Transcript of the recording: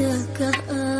Bisakah